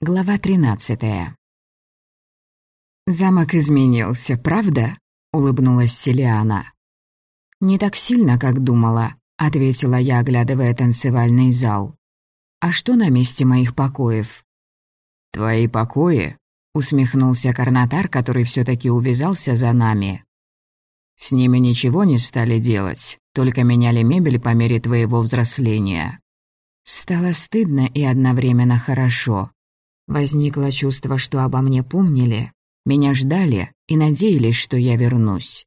Глава тринадцатая. «Замок изменился, правда?» — улыбнулась Селиана. «Не так сильно, как думала», — ответила я, оглядывая танцевальный зал. «А что на месте моих покоев?» «Твои покои?» — усмехнулся Карнатар, который все таки увязался за нами. «С ними ничего не стали делать, только меняли мебель по мере твоего взросления». Стало стыдно и одновременно хорошо. Возникло чувство, что обо мне помнили, меня ждали и надеялись, что я вернусь.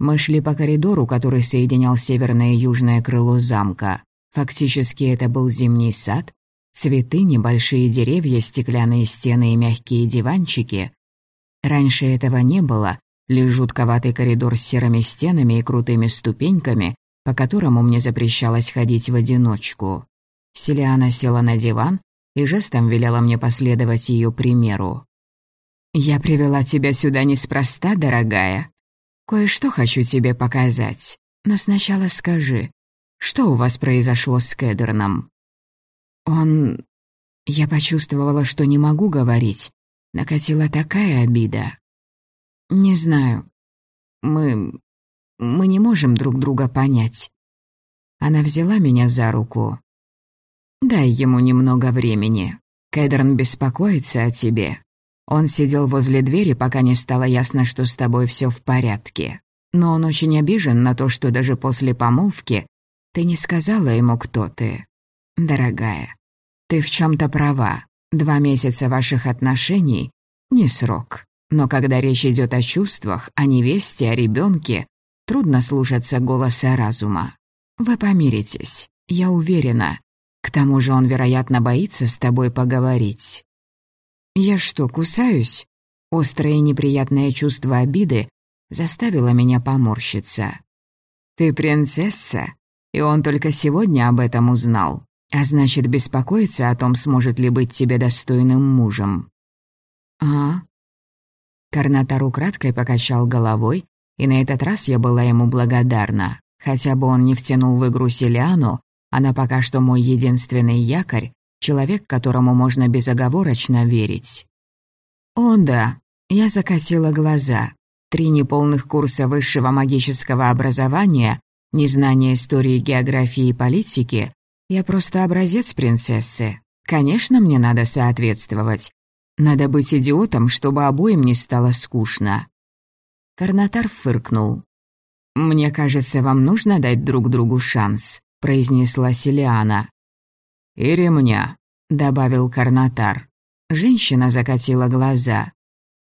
Мы шли по коридору, который соединял северное и южное крыло замка. Фактически это был зимний сад. Цветы, небольшие деревья, стеклянные стены и мягкие диванчики. Раньше этого не было, лишь жутковатый коридор с серыми стенами и крутыми ступеньками, по которому мне запрещалось ходить в одиночку. Селиана села на диван, и жестом велела мне последовать ее примеру. «Я привела тебя сюда неспроста, дорогая. Кое-что хочу тебе показать, но сначала скажи, что у вас произошло с Кедерном?» «Он...» Я почувствовала, что не могу говорить. Накатила такая обида. «Не знаю. Мы... мы не можем друг друга понять». Она взяла меня за руку. Дай ему немного времени. Кэдерн беспокоится о тебе. Он сидел возле двери, пока не стало ясно, что с тобой все в порядке. Но он очень обижен на то, что даже после помолвки ты не сказала ему, кто ты. Дорогая, ты в чем то права. Два месяца ваших отношений — не срок. Но когда речь идет о чувствах, о невесте, о ребенке, трудно слушаться голоса разума. Вы помиритесь, я уверена, к тому же он, вероятно, боится с тобой поговорить. Я что, кусаюсь? Острое неприятное чувство обиды заставило меня поморщиться. Ты принцесса, и он только сегодня об этом узнал, а значит, беспокоится о том, сможет ли быть тебе достойным мужем. А? Карнатар украдкой покачал головой, и на этот раз я была ему благодарна. Хотя бы он не втянул в игру Селиану, она пока что мой единственный якорь, человек, которому можно безоговорочно верить. О да, я закатила глаза. Три неполных курса высшего магического образования, незнание истории, географии и политики. Я просто образец принцессы. Конечно, мне надо соответствовать. Надо быть идиотом, чтобы обоим не стало скучно. Карнатар фыркнул. «Мне кажется, вам нужно дать друг другу шанс произнесла Селиана. «И ремня», — добавил Карнатар. Женщина закатила глаза.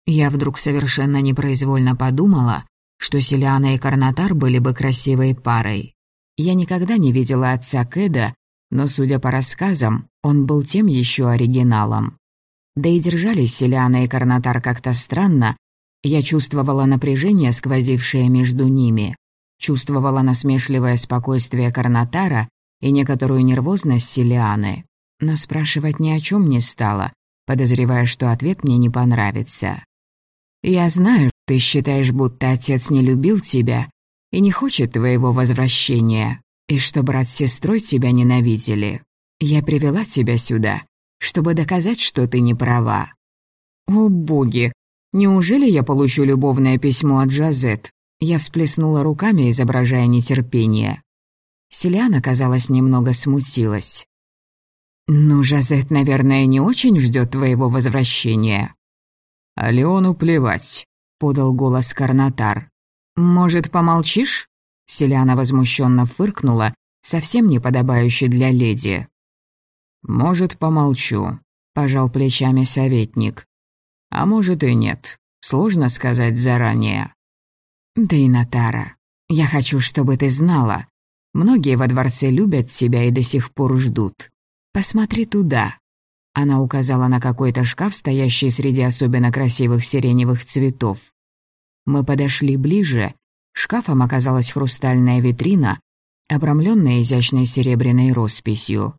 Я вдруг совершенно непроизвольно подумала, что Селиана и Карнатар были бы красивой парой. Я никогда не видела отца Кэда, но, судя по рассказам, он был тем еще оригиналом. Да и держались Селиана и Карнатар как-то странно, я чувствовала напряжение, сквозившее между ними чувствовала насмешливое спокойствие Карнатара и некоторую нервозность Селианы, но спрашивать ни о чем не стала, подозревая, что ответ мне не понравится. «Я знаю, ты считаешь, будто отец не любил тебя и не хочет твоего возвращения, и что брат с сестрой тебя ненавидели. Я привела тебя сюда, чтобы доказать, что ты не права». «О боги, неужели я получу любовное письмо от Джазет?» Я всплеснула руками, изображая нетерпение. Селиана, казалось, немного смутилась. «Ну, Жазет, наверное, не очень ждет твоего возвращения». «А Леону плевать», — подал голос Карнатар. «Может, помолчишь?» Селиана возмущенно фыркнула, совсем не подобающе для леди. «Может, помолчу», — пожал плечами советник. «А может и нет, сложно сказать заранее». Да и Натара, я хочу, чтобы ты знала. Многие во дворце любят тебя и до сих пор ждут. Посмотри туда». Она указала на какой-то шкаф, стоящий среди особенно красивых сиреневых цветов. Мы подошли ближе. Шкафом оказалась хрустальная витрина, обрамленная изящной серебряной росписью.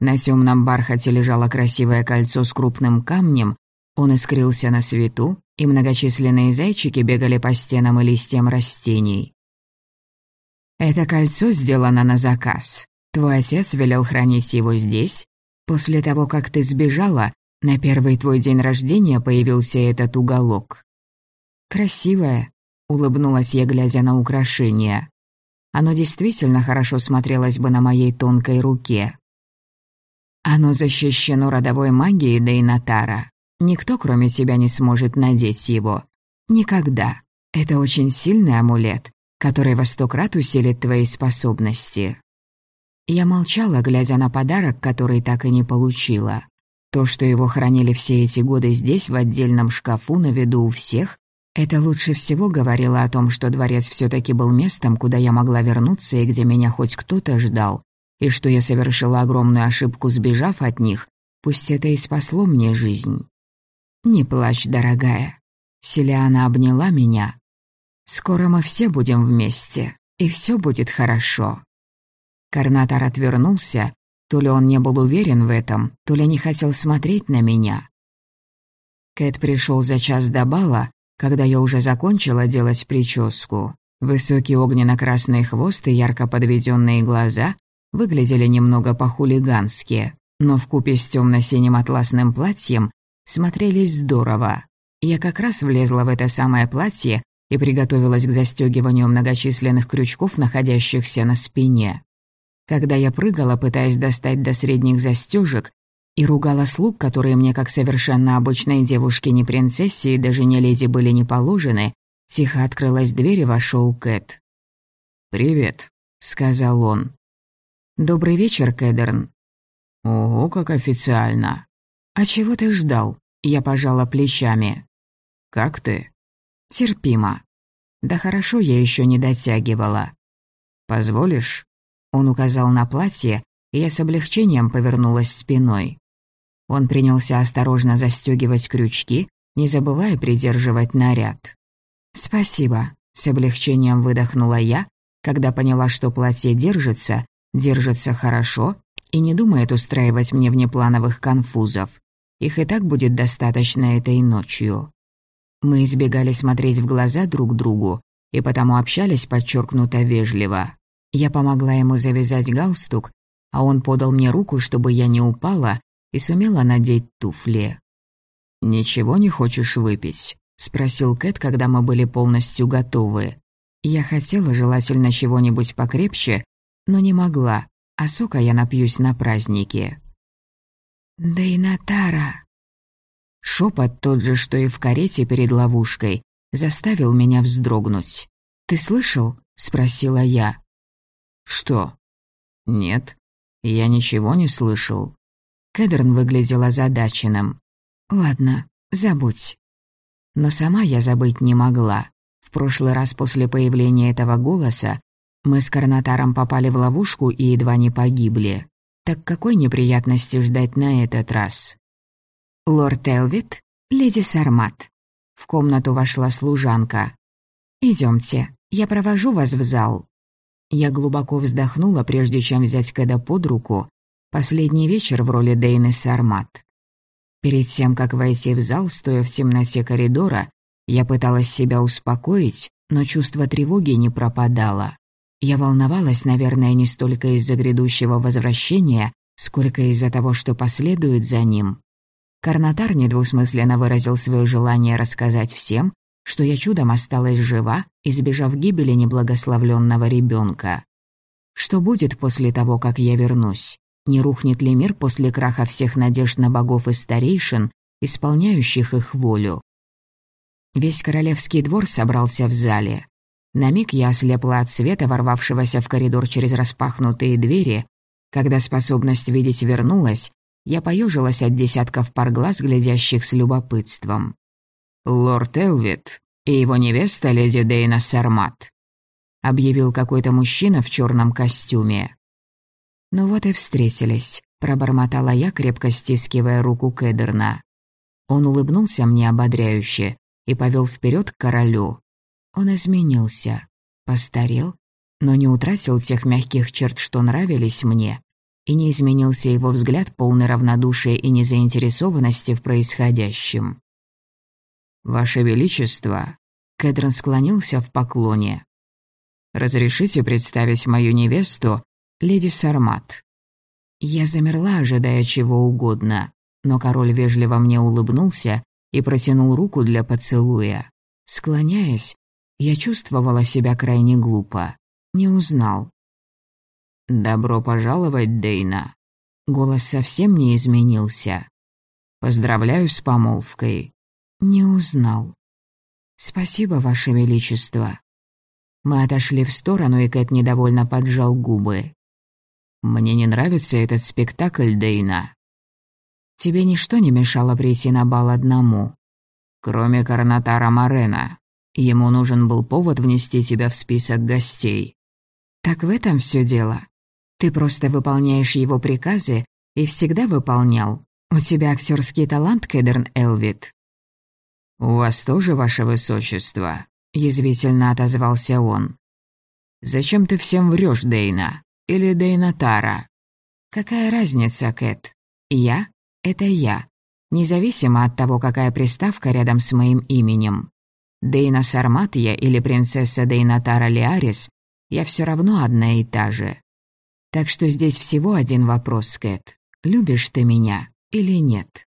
На темном бархате лежало красивое кольцо с крупным камнем, он искрился на свету, и многочисленные зайчики бегали по стенам и листьям растений. «Это кольцо сделано на заказ. Твой отец велел хранить его здесь. После того, как ты сбежала, На первый твой день рождения появился этот уголок». «Красивое», — улыбнулась я, глядя на украшение. Оно действительно хорошо смотрелось бы на моей тонкой руке. Оно защищено родовой магией Дейнатара. Никто, кроме тебя, не сможет надеть его. Никогда. Это очень сильный амулет, который во сто крат усилит твои способности. Я молчала, глядя на подарок, который так и не получила. То, что его хранили все эти годы здесь, в отдельном шкафу, на виду у всех, это лучше всего говорило о том, что дворец все таки был местом, куда я могла вернуться и где меня хоть кто-то ждал, и что я совершила огромную ошибку, сбежав от них, пусть это и спасло мне жизнь. «Не плачь, дорогая». Селиана обняла меня. «Скоро мы все будем вместе, и все будет хорошо». Карнатор отвернулся, то ли он не был уверен в этом, то ли не хотел смотреть на меня. Кэт пришел за час до бала, когда я уже закончила делать прическу. Высокий огненно-красный хвост и ярко подведенные глаза выглядели немного по-хулигански, но вкупе с темно-синим атласным платьем смотрелись здорово. Я как раз влезла в это самое платье и приготовилась к застегиванию многочисленных крючков, находящихся на спине. Когда я прыгала, пытаясь достать до средних застежек, и ругала слуг, которые мне, как совершенно обычной девушке, не принцессе и даже не леди были не положены, тихо открылась дверь и вошел Кэт. «Привет», — сказал он. «Добрый вечер, Кэдерн». «Ого, как официально». «А чего ты ждал?» Я пожала плечами. «Как ты?» «Терпимо». «Да хорошо, я еще не дотягивала». «Позволишь?» Он указал на платье, и я с облегчением повернулась спиной. Он принялся осторожно застегивать крючки, не забывая придерживать наряд. «Спасибо», — с облегчением выдохнула я, когда поняла, что платье держится, держится хорошо и не думает устраивать мне внеплановых конфузов. Их и так будет достаточно этой ночью. Мы избегали смотреть в глаза друг другу, и потому общались подчеркнуто вежливо. Я помогла ему завязать галстук, а он подал мне руку, чтобы я не упала, и сумела надеть туфли. «Ничего не хочешь выпить?» — спросил Кэт, когда мы были полностью готовы. Я хотела желательно чего-нибудь покрепче, но не могла, а сока я напьюсь на празднике. «Да и Натара!» Шепот тот же, что и в карете перед ловушкой, заставил меня вздрогнуть. «Ты слышал?» — спросила я. «Что?» «Нет, я ничего не слышал». Кедрн выглядел озадаченным. «Ладно, забудь». Но сама я забыть не могла. В прошлый раз после появления этого голоса мы с Карнатаром попали в ловушку и едва не погибли. Так какой неприятности ждать на этот раз? «Лорд Элвит, леди Сармат». В комнату вошла служанка. Идемте, я провожу вас в зал». Я глубоко вздохнула, прежде чем взять Кэда под руку. Последний вечер в роли Дейны Сармат. Перед тем, как войти в зал, стоя в темноте коридора, я пыталась себя успокоить, но чувство тревоги не пропадало. Я волновалась, наверное, не столько из-за грядущего возвращения, сколько из-за того, что последует за ним. Карнатар недвусмысленно выразил свое желание рассказать всем, что я чудом осталась жива, избежав гибели неблагословленного ребенка. Что будет после того, как я вернусь? Не рухнет ли мир после краха всех надежд на богов и старейшин, исполняющих их волю? Весь королевский двор собрался в зале. На миг я ослепла от света, ворвавшегося в коридор через распахнутые двери. Когда способность видеть вернулась, я поежилась от десятков пар глаз, глядящих с любопытством. «Лорд Элвит и его невеста леди Дейна Сармат», объявил какой-то мужчина в черном костюме. «Ну вот и встретились», — пробормотала я, крепко стискивая руку Кедерна. Он улыбнулся мне ободряюще и повел вперед к королю. Он изменился, постарел, но не утратил тех мягких черт, что нравились мне, и не изменился его взгляд, полный равнодушия и незаинтересованности в происходящем. «Ваше Величество!» Кэдрон склонился в поклоне. «Разрешите представить мою невесту, леди Сармат?» Я замерла, ожидая чего угодно. но король вежливо мне улыбнулся и протянул руку для поцелуя. Склоняясь, я чувствовала себя крайне глупо. Не узнал. «Добро пожаловать, Дейна». Голос совсем не изменился. «Поздравляю с помолвкой». Не узнал. «Спасибо, Ваше Величество». Мы отошли в сторону, и Кэт недовольно поджал губы. «Мне не нравится этот спектакль, Дейна». «Тебе ничто не мешало прийти на бал одному?» «Кроме Карнатара Марена. Ему нужен был повод внести тебя в список гостей». «Так в этом все дело. Ты просто выполняешь его приказы и всегда выполнял. У тебя актерский талант, Кедерн Элвит». «У вас тоже, ваше высочество?» — язвительно отозвался он. «Зачем ты всем врешь, Дейна? Или Дейна Тара?» «Какая разница, Кэт? Я — это я, независимо от того, какая приставка рядом с моим именем. Дейна Сарматья или принцесса Дейна Тара Лиарис, я все равно одна и та же. Так что здесь всего один вопрос, Кэт. Любишь ты меня или нет?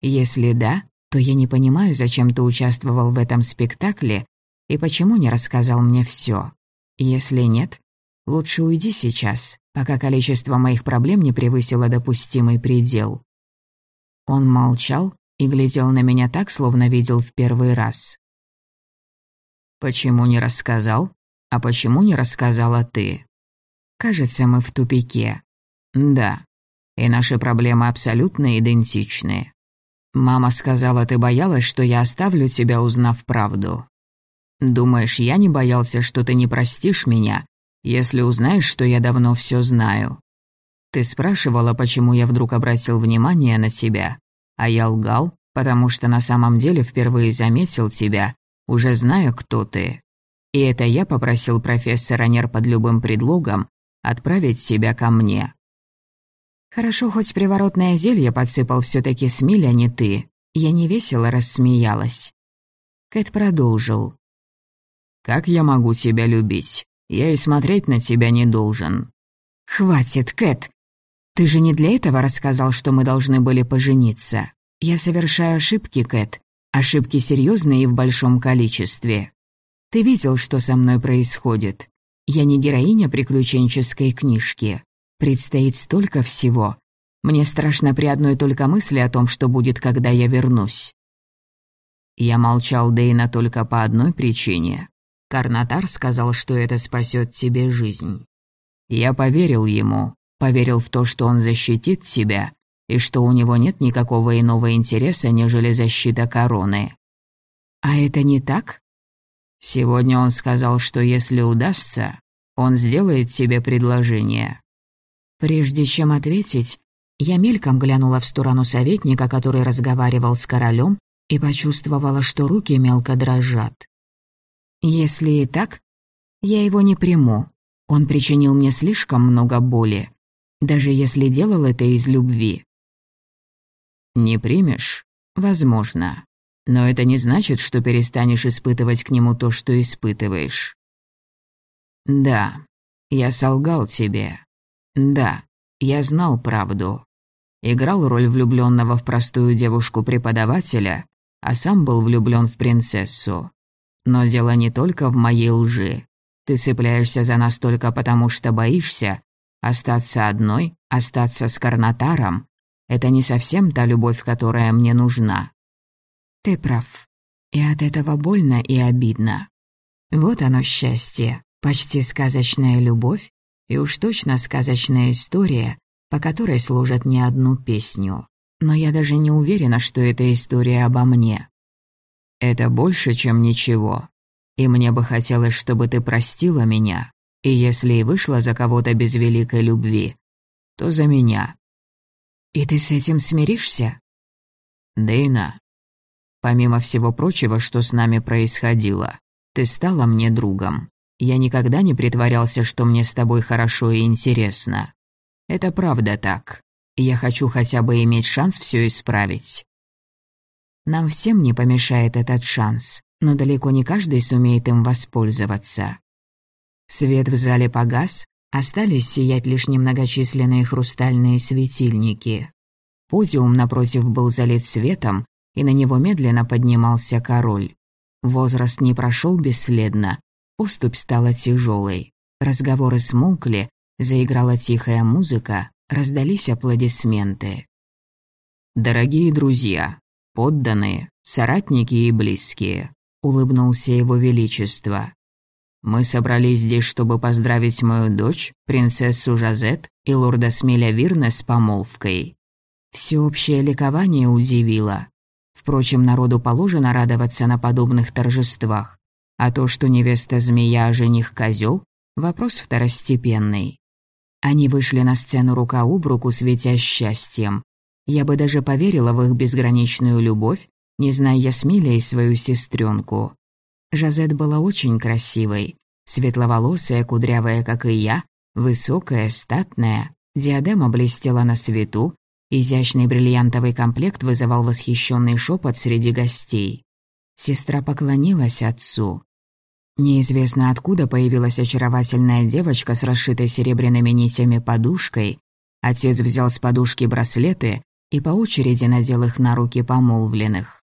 Если да, то я не понимаю, зачем ты участвовал в этом спектакле и почему не рассказал мне все. Если нет, лучше уйди сейчас, пока количество моих проблем не превысило допустимый предел». Он молчал и глядел на меня так, словно видел в первый раз. «Почему не рассказал? А почему не рассказала ты?» «Кажется, мы в тупике». «Да, и наши проблемы абсолютно идентичны. Мама сказала, ты боялась, что я оставлю тебя, узнав правду. Думаешь, я не боялся, что ты не простишь меня, если узнаешь, что я давно все знаю? Ты спрашивала, почему я вдруг обратил внимание на себя, а я лгал, потому что на самом деле впервые заметил тебя, уже зная, кто ты. И это я попросил профессора Нер под любым предлогом отправить себя ко мне. Хорошо, хоть приворотное зелье подсыпал все таки Смиль, а не ты. Я невесело рассмеялась. Кэт продолжил. «Как я могу тебя любить? Я и смотреть на тебя не должен». «Хватит, Кэт. Ты же не для этого рассказал, что мы должны были пожениться. Я совершаю ошибки, Кэт. Ошибки серьезные и в большом количестве. Ты видел, что со мной происходит. Я не героиня приключенческой книжки. Предстоит столько всего. Мне страшно при одной только мысли о том, что будет, когда я вернусь. Я молчал Дейна только по одной причине. Карнатар сказал, что это спасет тебе жизнь. Я поверил ему, поверил в то, что он защитит тебя, и что у него нет никакого иного интереса, нежели защита короны. А это не так? Сегодня он сказал, что если удастся, он сделает тебе предложение. Прежде чем ответить, я мельком глянула в сторону советника, который разговаривал с королем, и почувствовала, что руки мелко дрожат. Если и так, я его не приму. Он причинил мне слишком много боли, даже если делал это из любви. Не примешь? Возможно. Но это не значит, что перестанешь испытывать к нему то, что испытываешь. Да, я солгал тебе. Да, я знал правду. Играл роль влюбленного в простую девушку-преподавателя, а сам был влюблен в принцессу. Но дело не только в моей лжи. Ты цепляешься за нас только потому, что боишься. Остаться одной, остаться с Карнатаром — это не совсем та любовь, которая мне нужна. Ты прав. И от этого больно и обидно. Вот оно счастье, почти сказочная любовь, и уж точно сказочная история, по которой служат не одну песню. Но я даже не уверена, что это история обо мне. Это больше, чем ничего. И мне бы хотелось, чтобы ты простила меня. И если и вышла за кого-то без великой любви, то за меня. И ты с этим смиришься? Дейна, помимо всего прочего, что с нами происходило, ты стала мне другом. Я никогда не притворялся, что мне с тобой хорошо и интересно. Это правда так. Я хочу хотя бы иметь шанс все исправить. Нам всем не помешает этот шанс, но далеко не каждый сумеет им воспользоваться. Свет в зале погас, остались сиять лишь немногочисленные хрустальные светильники. Подиум напротив был залит светом, и на него медленно поднимался король. Возраст не прошел бесследно, поступь стала тяжелой. Разговоры смолкли, заиграла тихая музыка, раздались аплодисменты. «Дорогие друзья, подданные, соратники и близкие», — улыбнулся его величество. «Мы собрались здесь, чтобы поздравить мою дочь, принцессу Жазет и лорда Смеля Вирна с помолвкой». Всеобщее ликование удивило. Впрочем, народу положено радоваться на подобных торжествах. А то, что невеста змея, а жених козел, вопрос второстепенный. Они вышли на сцену рука об руку, светя счастьем. Я бы даже поверила в их безграничную любовь, не зная Ясмиля и свою сестренку. Жазет была очень красивой, светловолосая, кудрявая, как и я, высокая, статная, диадема блестела на свету, изящный бриллиантовый комплект вызывал восхищенный шепот среди гостей. Сестра поклонилась отцу. Неизвестно откуда появилась очаровательная девочка с расшитой серебряными нитями подушкой. Отец взял с подушки браслеты и по очереди надел их на руки помолвленных.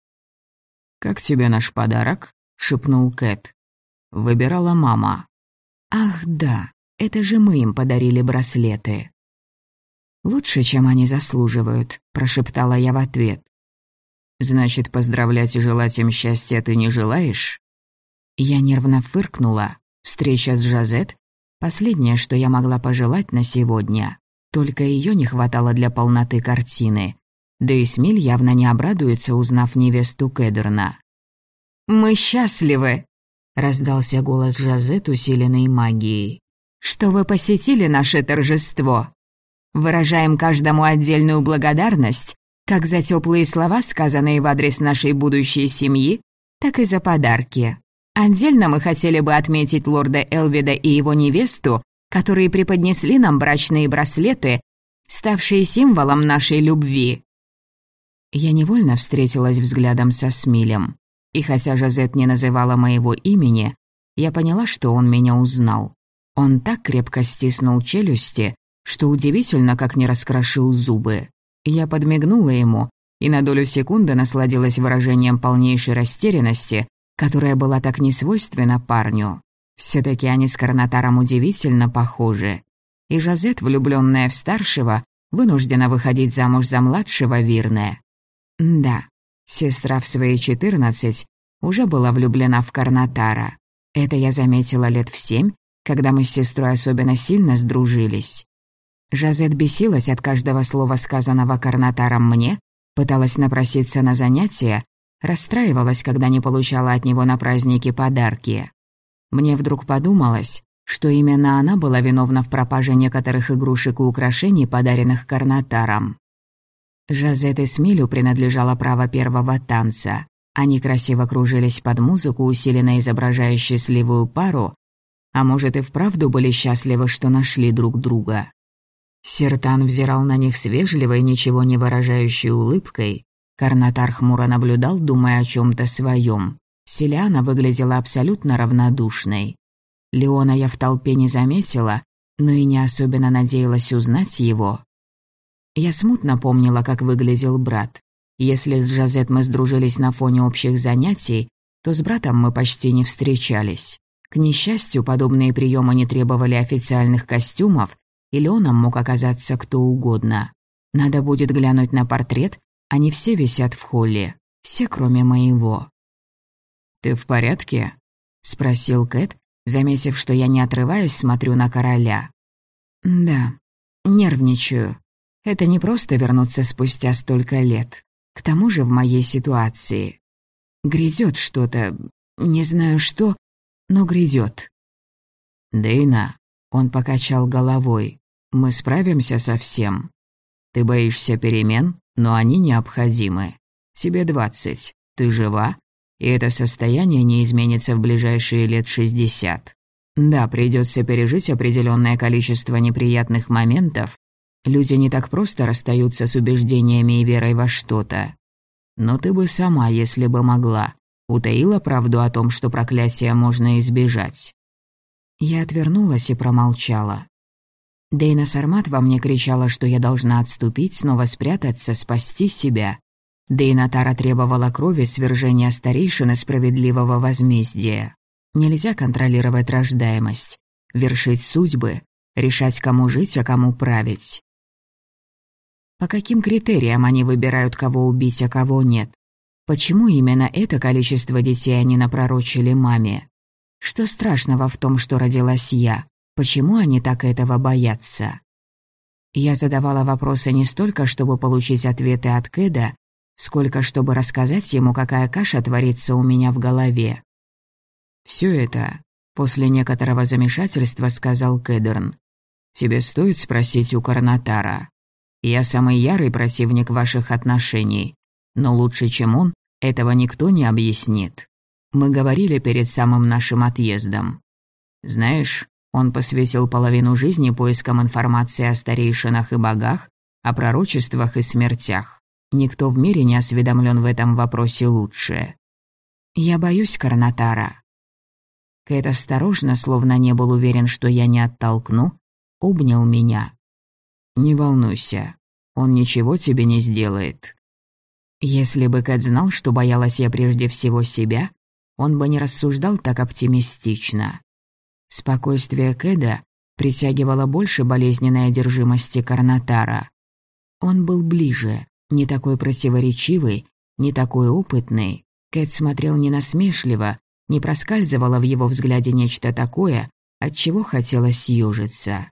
«Как тебе наш подарок?» — шепнул Кэт. Выбирала мама. «Ах да, это же мы им подарили браслеты». «Лучше, чем они заслуживают», — прошептала я в ответ. «Значит, поздравлять и желать им счастья ты не желаешь?» Я нервно фыркнула. Встреча с Жазет — последнее, что я могла пожелать на сегодня. Только ее не хватало для полноты картины. Да и Смиль явно не обрадуется, узнав невесту Кедерна. «Мы счастливы!» — раздался голос Жазет, усиленный магией. «Что вы посетили наше торжество. Выражаем каждому отдельную благодарность, как за теплые слова, сказанные в адрес нашей будущей семьи, так и за подарки. Отдельно мы хотели бы отметить лорда Элвида и его невесту, которые преподнесли нам брачные браслеты, ставшие символом нашей любви. Я невольно встретилась взглядом со Смилем, и хотя Жазет не называла моего имени, я поняла, что он меня узнал. Он так крепко стиснул челюсти, что удивительно, как не раскрошил зубы. Я подмигнула ему и на долю секунды насладилась выражением полнейшей растерянности, которая была так несвойственна парню. все таки они с Карнатаром удивительно похожи. И Жазет, влюбленная в старшего, вынуждена выходить замуж за младшего Вирне. Да, сестра в свои четырнадцать уже была влюблена в Карнатара. Это я заметила лет в семь, когда мы с сестрой особенно сильно сдружились. Жазет бесилась от каждого слова, сказанного Карнатаром мне, пыталась напроситься на занятия, расстраивалась, когда не получала от него на праздники подарки. Мне вдруг подумалось, что именно она была виновна в пропаже некоторых игрушек и украшений, подаренных Карнатаром. Жазет и Смилю принадлежало право первого танца. Они красиво кружились под музыку, усиленно изображая счастливую пару, а может и вправду были счастливы, что нашли друг друга. Сертан взирал на них с вежливой, ничего не выражающей улыбкой. Карнатар хмуро наблюдал, думая о чем то своем. Селяна выглядела абсолютно равнодушной. Леона я в толпе не заметила, но и не особенно надеялась узнать его. Я смутно помнила, как выглядел брат. Если с Жазет мы сдружились на фоне общих занятий, то с братом мы почти не встречались. К несчастью, подобные приемы не требовали официальных костюмов, или он мог оказаться кто угодно. Надо будет глянуть на портрет, они все висят в холле, все кроме моего. «Ты в порядке?» — спросил Кэт, заметив, что я не отрываясь смотрю на короля. «Да, нервничаю. Это не просто вернуться спустя столько лет. К тому же в моей ситуации. Грядет что-то, не знаю что, но грядет. «Дейна», — он покачал головой, мы справимся со всем. Ты боишься перемен, но они необходимы. Тебе двадцать, ты жива, и это состояние не изменится в ближайшие лет шестьдесят. Да, придется пережить определенное количество неприятных моментов. Люди не так просто расстаются с убеждениями и верой во что-то. Но ты бы сама, если бы могла, утаила правду о том, что проклятие можно избежать. Я отвернулась и промолчала. Дейна Сармат во мне кричала, что я должна отступить, снова спрятаться, спасти себя. Дейна Тара требовала крови свержения старейшины справедливого возмездия. Нельзя контролировать рождаемость, вершить судьбы, решать, кому жить, а кому править. По каким критериям они выбирают, кого убить, а кого нет? Почему именно это количество детей они напророчили маме? Что страшного в том, что родилась я? Почему они так этого боятся? Я задавала вопросы не столько, чтобы получить ответы от Кэда, сколько чтобы рассказать ему, какая каша творится у меня в голове. Все это, после некоторого замешательства, сказал Кэдерн. Тебе стоит спросить у Карнатара. Я самый ярый противник ваших отношений, но лучше, чем он, этого никто не объяснит. Мы говорили перед самым нашим отъездом. Знаешь, он посвятил половину жизни поискам информации о старейшинах и богах, о пророчествах и смертях. Никто в мире не осведомлен в этом вопросе лучше. Я боюсь Карнатара. Кэт осторожно, словно не был уверен, что я не оттолкну, обнял меня. «Не волнуйся, он ничего тебе не сделает». Если бы Кэт знал, что боялась я прежде всего себя, он бы не рассуждал так оптимистично. Спокойствие Кэда притягивало больше болезненной одержимости Карнатара. Он был ближе, не такой противоречивый, не такой опытный. Кэт смотрел не насмешливо, не проскальзывало в его взгляде нечто такое, от чего хотелось съежиться.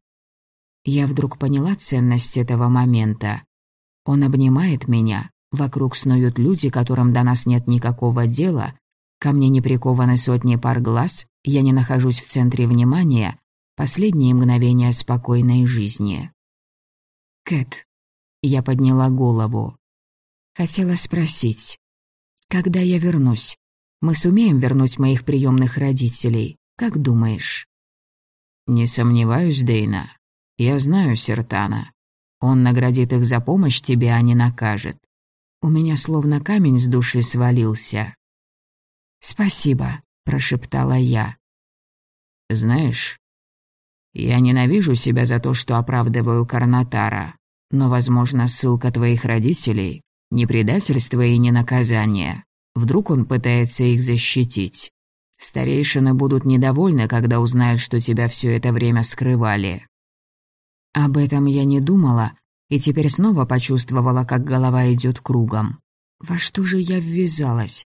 Я вдруг поняла ценность этого момента. Он обнимает меня, вокруг снуют люди, которым до нас нет никакого дела, ко мне не прикованы сотни пар глаз, я не нахожусь в центре внимания, последние мгновения спокойной жизни. Кэт. Я подняла голову. Хотела спросить, когда я вернусь, мы сумеем вернуть моих приемных родителей, как думаешь? Не сомневаюсь, Дейна. Я знаю Сертана. Он наградит их за помощь тебе, а не накажет. У меня словно камень с души свалился. «Спасибо», прошептала я. «Знаешь, я ненавижу себя за то, что оправдываю Карнатара, но, возможно, ссылка твоих родителей — не предательство и не наказание. Вдруг он пытается их защитить. Старейшины будут недовольны, когда узнают, что тебя все это время скрывали». Об этом я не думала, и теперь снова почувствовала, как голова идет кругом. Во что же я ввязалась?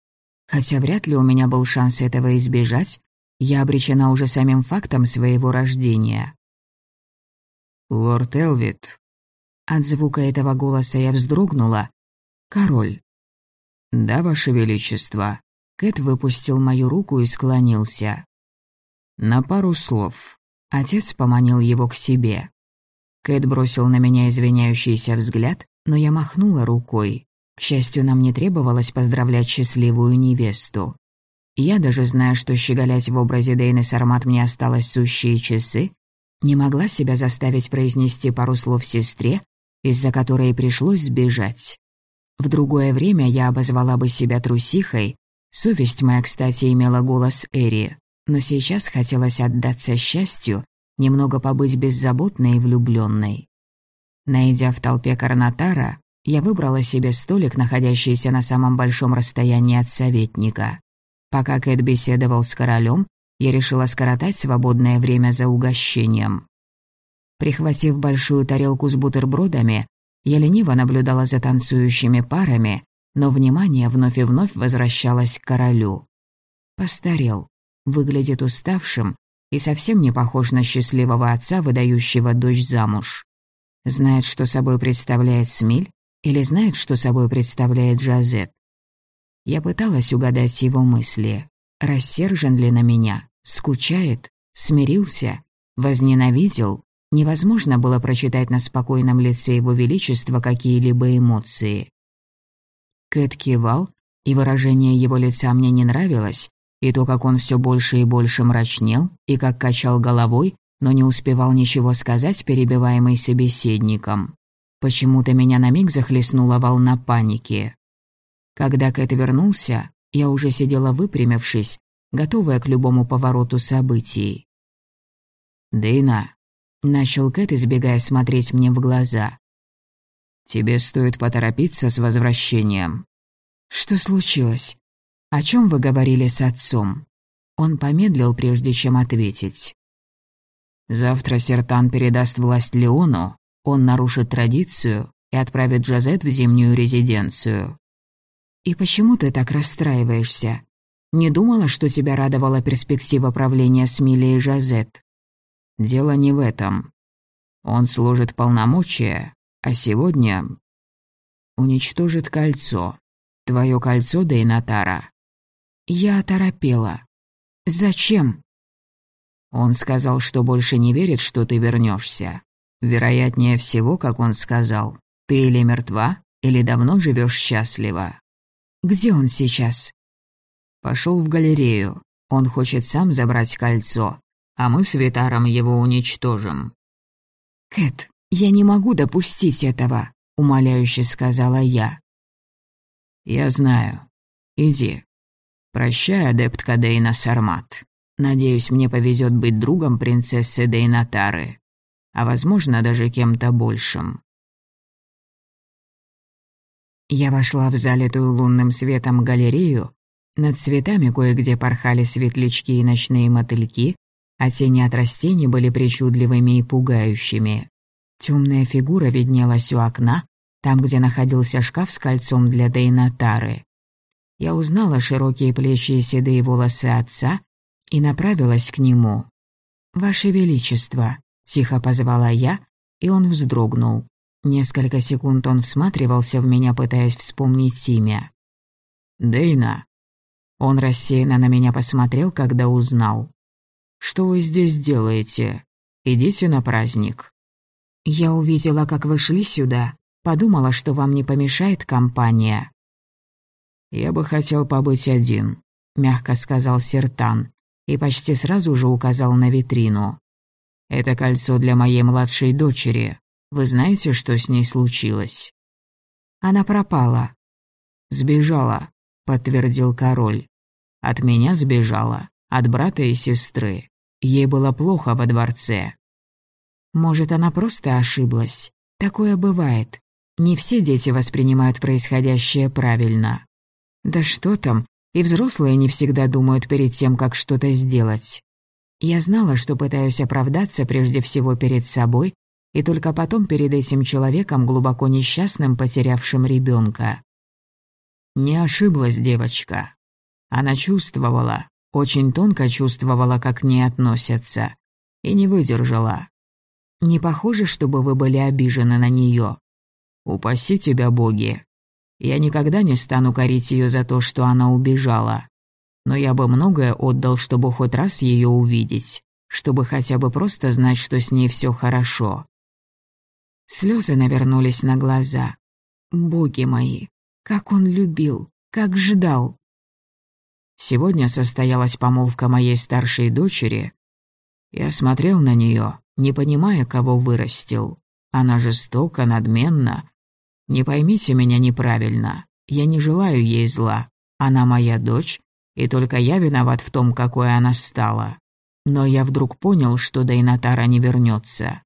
Хотя вряд ли у меня был шанс этого избежать, я обречена уже самим фактом своего рождения. «Лорд Элвит». От звука этого голоса я вздрогнула. «Король». «Да, Ваше Величество». Кэт выпустил мою руку и склонился. «На пару слов». Отец поманил его к себе. Кэт бросил на меня извиняющийся взгляд, но я махнула рукой. К счастью, нам не требовалось поздравлять счастливую невесту. Я даже зная, что щеголять в образе Дейны Сармат мне осталось сущие часы, не могла себя заставить произнести пару слов сестре, из-за которой пришлось сбежать. В другое время я обозвала бы себя трусихой, совесть моя, кстати, имела голос Эри, но сейчас хотелось отдаться счастью, немного побыть беззаботной и влюбленной. Найдя в толпе Карнатара, я выбрала себе столик, находящийся на самом большом расстоянии от советника. Пока Кэт беседовал с королем, я решила скоротать свободное время за угощением. Прихватив большую тарелку с бутербродами, я лениво наблюдала за танцующими парами, но внимание вновь и вновь возвращалось к королю. Постарел, выглядит уставшим и совсем не похож на счастливого отца, выдающего дочь замуж. Знает, что собой представляет Смиль, или знает, что собой представляет Джазет. Я пыталась угадать его мысли. Рассержен ли на меня? Скучает? Смирился? Возненавидел? Невозможно было прочитать на спокойном лице его величества какие-либо эмоции. Кэт кивал, и выражение его лица мне не нравилось, и то, как он все больше и больше мрачнел, и как качал головой, но не успевал ничего сказать, перебиваемый собеседником. Почему-то меня на миг захлестнула волна паники. Когда Кэт вернулся, я уже сидела выпрямившись, готовая к любому повороту событий. «Дэйна, Начал Кэт, избегая смотреть мне в глаза. «Тебе стоит поторопиться с возвращением». «Что случилось? О чем вы говорили с отцом?» Он помедлил, прежде чем ответить. «Завтра Сертан передаст власть Леону, он нарушит традицию и отправит Джазет в зимнюю резиденцию». «И почему ты так расстраиваешься? Не думала, что тебя радовала перспектива правления с Милей и Жазет?» «Дело не в этом. Он служит полномочия, а сегодня уничтожит кольцо. Твое кольцо, Дейнатара». Я оторопела. «Зачем?» Он сказал, что больше не верит, что ты вернешься. Вероятнее всего, как он сказал, ты или мертва, или давно живешь счастливо. Где он сейчас? Пошел в галерею. Он хочет сам забрать кольцо, а мы с Витаром его уничтожим. Кэт, я не могу допустить этого, умоляюще сказала я. Я знаю. Иди. Прощай, адептка Дейна Сармат. Надеюсь, мне повезет быть другом принцессы Дейнатары, а возможно, даже кем-то большим. Я вошла в залитую лунным светом галерею. Над цветами кое-где порхали светлячки и ночные мотыльки, а тени от растений были причудливыми и пугающими. Темная фигура виднелась у окна, там, где находился шкаф с кольцом для Дейнатары. Я узнала широкие плечи и седые волосы отца и направилась к нему. «Ваше Величество», — тихо позвала я, и он вздрогнул. Несколько секунд он всматривался в меня, пытаясь вспомнить имя. «Дейна». Он рассеянно на меня посмотрел, когда узнал. «Что вы здесь делаете? Идите на праздник». «Я увидела, как вы шли сюда. Подумала, что вам не помешает компания». «Я бы хотел побыть один», — мягко сказал Сертан и почти сразу же указал на витрину. «Это кольцо для моей младшей дочери. Вы знаете, что с ней случилось?» «Она пропала». «Сбежала», — подтвердил король. «От меня сбежала, от брата и сестры. Ей было плохо во дворце». «Может, она просто ошиблась? Такое бывает. Не все дети воспринимают происходящее правильно». «Да что там, и взрослые не всегда думают перед тем, как что-то сделать. Я знала, что пытаюсь оправдаться прежде всего перед собой, и только потом перед этим человеком, глубоко несчастным, потерявшим ребенка. Не ошиблась девочка. Она чувствовала, очень тонко чувствовала, как к ней относятся, и не выдержала. Не похоже, чтобы вы были обижены на нее. Упаси тебя, боги. Я никогда не стану корить ее за то, что она убежала. Но я бы многое отдал, чтобы хоть раз ее увидеть, чтобы хотя бы просто знать, что с ней все хорошо. Слезы навернулись на глаза. Боги мои, как он любил, как ждал. Сегодня состоялась помолвка моей старшей дочери. Я смотрел на нее, не понимая, кого вырастил. Она жестока, надменна, не поймите меня неправильно. Я не желаю ей зла. Она моя дочь, и только я виноват в том, какой она стала. Но я вдруг понял, что Дейнатара не вернется.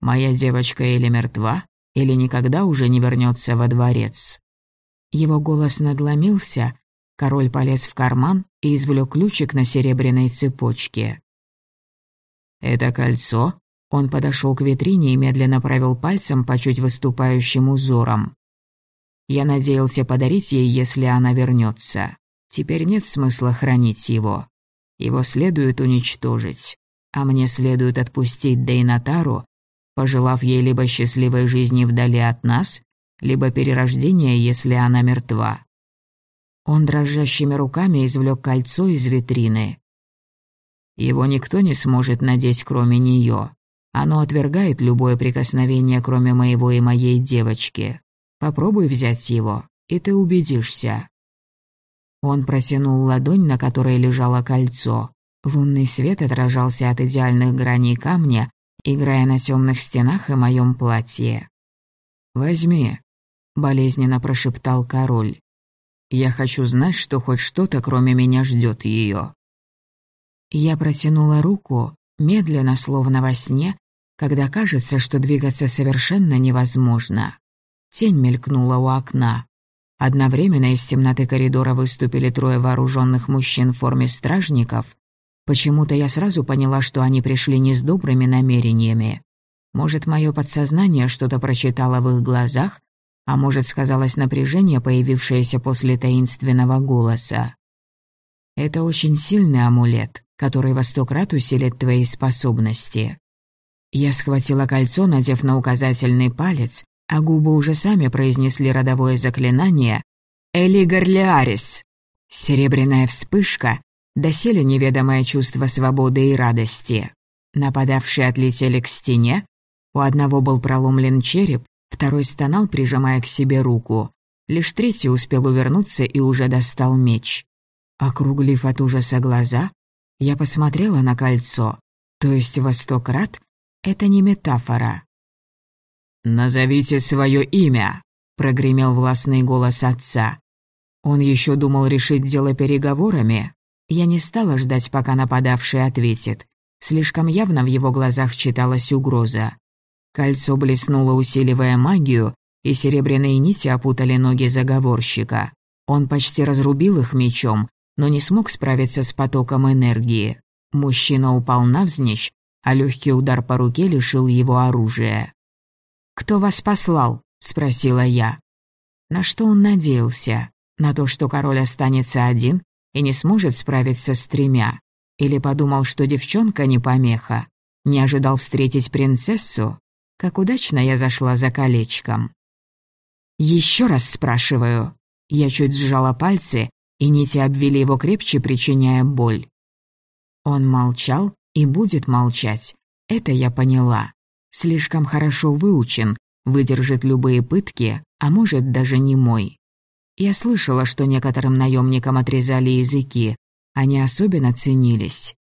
Моя девочка или мертва, или никогда уже не вернется во дворец. Его голос надломился, король полез в карман и извлек ключик на серебряной цепочке. «Это кольцо он подошел к витрине и медленно провел пальцем по чуть выступающим узорам. Я надеялся подарить ей, если она вернется. Теперь нет смысла хранить его. Его следует уничтожить. А мне следует отпустить Дейнатару, пожелав ей либо счастливой жизни вдали от нас, либо перерождения, если она мертва. Он дрожащими руками извлек кольцо из витрины. Его никто не сможет надеть, кроме нее. Оно отвергает любое прикосновение, кроме моего и моей девочки. Попробуй взять его, и ты убедишься». Он протянул ладонь, на которой лежало кольцо. Лунный свет отражался от идеальных граней камня, играя на темных стенах и моем платье. «Возьми», — болезненно прошептал король. «Я хочу знать, что хоть что-то, кроме меня, ждет ее. Я протянула руку, медленно, словно во сне, когда кажется, что двигаться совершенно невозможно. Тень мелькнула у окна. Одновременно из темноты коридора выступили трое вооруженных мужчин в форме стражников. Почему-то я сразу поняла, что они пришли не с добрыми намерениями. Может, мое подсознание что-то прочитало в их глазах, а может, сказалось напряжение, появившееся после таинственного голоса. Это очень сильный амулет, который во сто крат усилит твои способности. Я схватила кольцо, надев на указательный палец, а губы уже сами произнесли родовое заклинание «Элигар Леарис». Серебряная вспышка, доселе неведомое чувство свободы и радости. Нападавшие отлетели к стене, у одного был проломлен череп, второй стонал, прижимая к себе руку. Лишь третий успел увернуться и уже достал меч. Округлив от ужаса глаза, я посмотрела на кольцо. То есть во сто крат — это не метафора. «Назовите свое имя», — прогремел властный голос отца. Он еще думал решить дело переговорами. Я не стала ждать, пока нападавший ответит. Слишком явно в его глазах читалась угроза. Кольцо блеснуло, усиливая магию, и серебряные нити опутали ноги заговорщика. Он почти разрубил их мечом, но не смог справиться с потоком энергии. Мужчина упал навзничь, а легкий удар по руке лишил его оружия. «Кто вас послал?» — спросила я. На что он надеялся? На то, что король останется один и не сможет справиться с тремя? Или подумал, что девчонка не помеха? Не ожидал встретить принцессу? Как удачно я зашла за колечком. Еще раз спрашиваю. Я чуть сжала пальцы, и нити обвели его крепче, причиняя боль. Он молчал и будет молчать. Это я поняла. Слишком хорошо выучен, выдержит любые пытки, а может даже не мой. Я слышала, что некоторым наемникам отрезали языки. Они особенно ценились.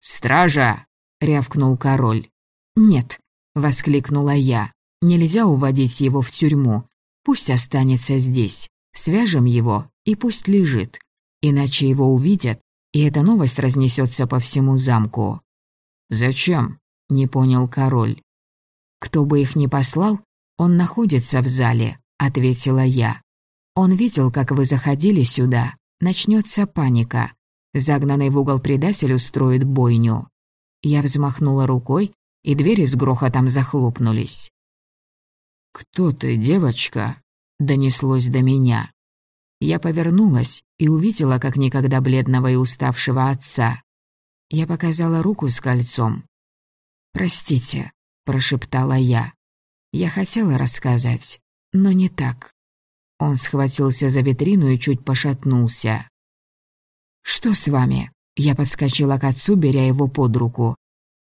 «Стража!» — рявкнул король. «Нет, Воскликнула я. Нельзя уводить его в тюрьму. Пусть останется здесь. Свяжем его и пусть лежит. Иначе его увидят, и эта новость разнесется по всему замку. «Зачем?» — не понял король. «Кто бы их ни послал, он находится в зале», — ответила я. «Он видел, как вы заходили сюда. Начнется паника. Загнанный в угол предатель устроит бойню». Я взмахнула рукой, и двери с грохотом захлопнулись. «Кто ты, девочка?» — донеслось до меня. Я повернулась и увидела, как никогда бледного и уставшего отца. Я показала руку с кольцом. «Простите», — прошептала я. Я хотела рассказать, но не так. Он схватился за витрину и чуть пошатнулся. «Что с вами?» Я подскочила к отцу, беря его под руку.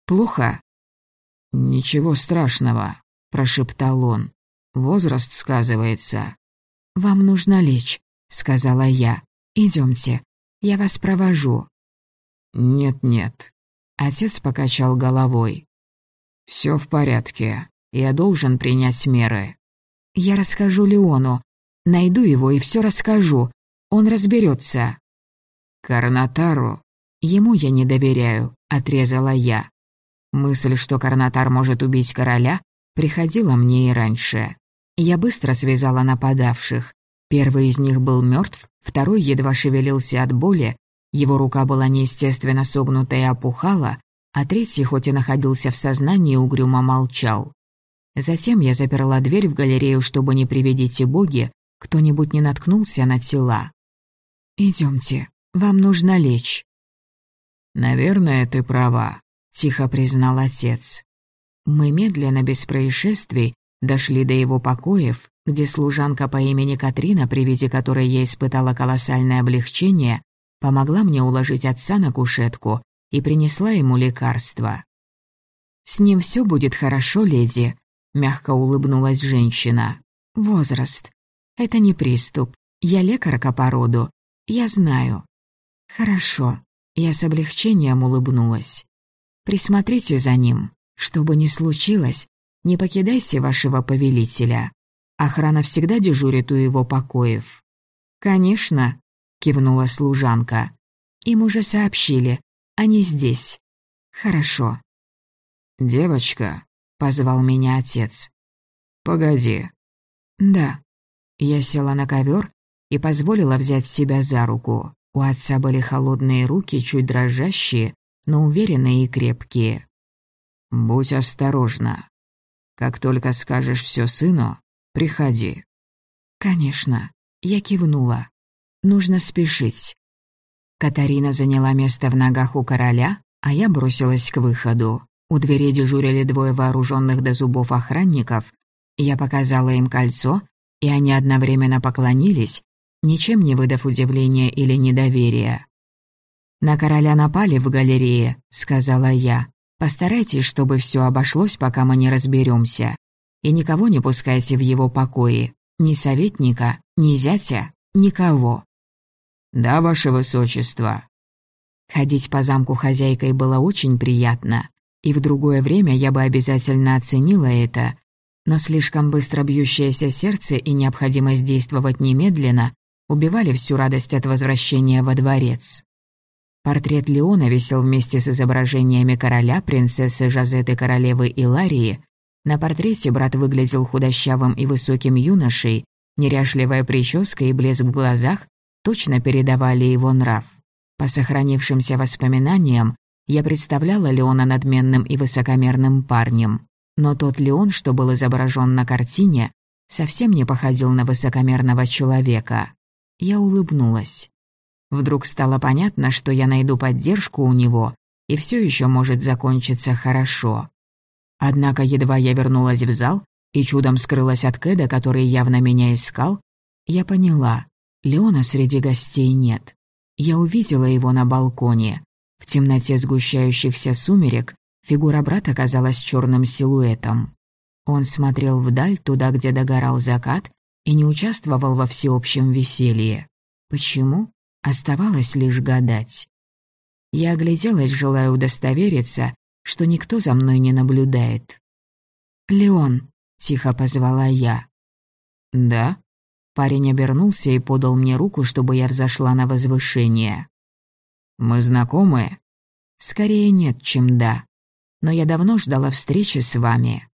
«Плохо?» «Ничего страшного», — прошептал он. «Возраст сказывается». «Вам нужно лечь», — сказала я. Идемте, я вас провожу». «Нет-нет», — отец покачал головой. «Все в порядке. Я должен принять меры». «Я расскажу Леону. Найду его и все расскажу. Он разберется. «Карнатару?» «Ему я не доверяю», — отрезала я. Мысль, что Карнатар может убить короля, приходила мне и раньше. Я быстро связала нападавших. Первый из них был мертв, второй едва шевелился от боли, его рука была неестественно согнута и опухала, а третий, хоть и находился в сознании, угрюмо молчал. Затем я заперла дверь в галерею, чтобы не приведите боги, кто-нибудь не наткнулся на тела. Идемте, вам нужно лечь». «Наверное, ты права», тихо признал отец. Мы медленно, без происшествий, дошли до его покоев, где служанка по имени Катрина, при виде которой я испытала колоссальное облегчение, помогла мне уложить отца на кушетку и принесла ему лекарство. «С ним все будет хорошо, леди», — мягко улыбнулась женщина. «Возраст. Это не приступ. Я лекарка по роду. Я знаю». «Хорошо». Я с облегчением улыбнулась. Присмотрите за ним. Что бы ни случилось, не покидайте вашего повелителя. Охрана всегда дежурит у его покоев». «Конечно», — кивнула служанка. «Им уже сообщили. Они здесь». «Хорошо». «Девочка», позвал меня отец. «Погоди». «Да». Я села на ковер и позволила взять себя за руку. У отца были холодные руки, чуть дрожащие, но уверенные и крепкие. «Будь осторожна. Как только скажешь все сыну, приходи». «Конечно». Я кивнула. «Нужно спешить». Катарина заняла место в ногах у короля, а я бросилась к выходу. У двери дежурили двое вооруженных до зубов охранников. Я показала им кольцо, и они одновременно поклонились, ничем не выдав удивления или недоверия. «На короля напали в галерее», — сказала я. «Постарайтесь, чтобы все обошлось, пока мы не разберемся. И никого не пускайте в его покои. Ни советника, ни зятя, никого». «Да, ваше высочество». Ходить по замку хозяйкой было очень приятно, и в другое время я бы обязательно оценила это, но слишком быстро бьющееся сердце и необходимость действовать немедленно убивали всю радость от возвращения во дворец. Портрет Леона висел вместе с изображениями короля, принцессы Жазеты королевы Иларии. На портрете брат выглядел худощавым и высоким юношей, неряшливая прическа и блеск в глазах точно передавали его нрав. По сохранившимся воспоминаниям, я представляла Леона надменным и высокомерным парнем. Но тот Леон, что был изображен на картине, совсем не походил на высокомерного человека. Я улыбнулась. Вдруг стало понятно, что я найду поддержку у него, и все еще может закончиться хорошо. Однако едва я вернулась в зал и чудом скрылась от Кэда, который явно меня искал, я поняла, Леона среди гостей нет. Я увидела его на балконе. В темноте сгущающихся сумерек фигура брата казалась черным силуэтом. Он смотрел вдаль, туда, где догорал закат, и не участвовал во всеобщем веселье. Почему? Оставалось лишь гадать. Я огляделась, желая удостовериться, что никто за мной не наблюдает. «Леон», — тихо позвала я. «Да?» Парень обернулся и подал мне руку, чтобы я взошла на возвышение. «Мы знакомы?» «Скорее нет, чем да. Но я давно ждала встречи с вами».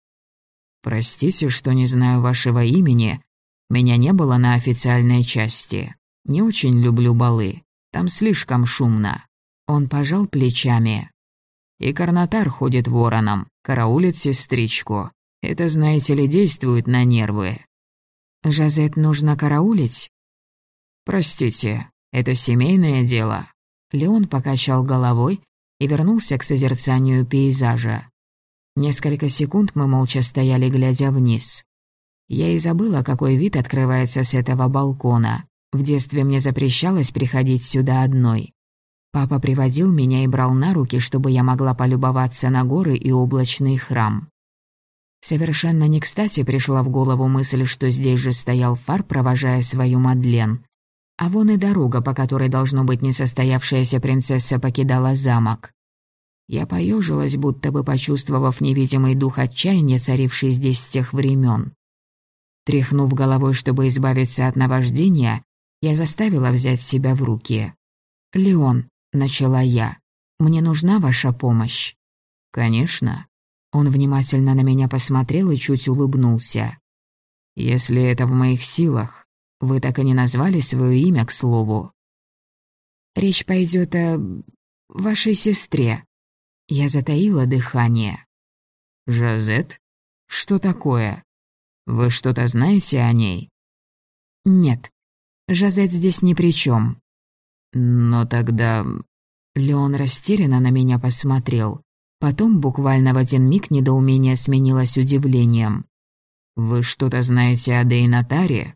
«Простите, что не знаю вашего имени. Меня не было на официальной части». Не очень люблю балы. Там слишком шумно». Он пожал плечами. «И Карнатар ходит вороном, караулит сестричку. Это, знаете ли, действует на нервы». «Жазет нужно караулить?» «Простите, это семейное дело». Леон покачал головой и вернулся к созерцанию пейзажа. Несколько секунд мы молча стояли, глядя вниз. Я и забыла, какой вид открывается с этого балкона. В детстве мне запрещалось приходить сюда одной. Папа приводил меня и брал на руки, чтобы я могла полюбоваться на горы и облачный храм. Совершенно не кстати пришла в голову мысль, что здесь же стоял фар, провожая свою Мадлен. А вон и дорога, по которой, должно быть, несостоявшаяся принцесса покидала замок. Я поежилась, будто бы почувствовав невидимый дух отчаяния, царивший здесь с тех времен. Тряхнув головой, чтобы избавиться от наваждения, я заставила взять себя в руки. «Леон», — начала я, — «мне нужна ваша помощь». «Конечно». Он внимательно на меня посмотрел и чуть улыбнулся. «Если это в моих силах, вы так и не назвали свое имя, к слову». «Речь пойдет о... вашей сестре». Я затаила дыхание. «Жазет? Что такое? Вы что-то знаете о ней?» «Нет, Жазет здесь ни при чем. Но тогда... Леон растерянно на меня посмотрел. Потом буквально в один миг недоумение сменилось удивлением. «Вы что-то знаете о Дейнатаре?»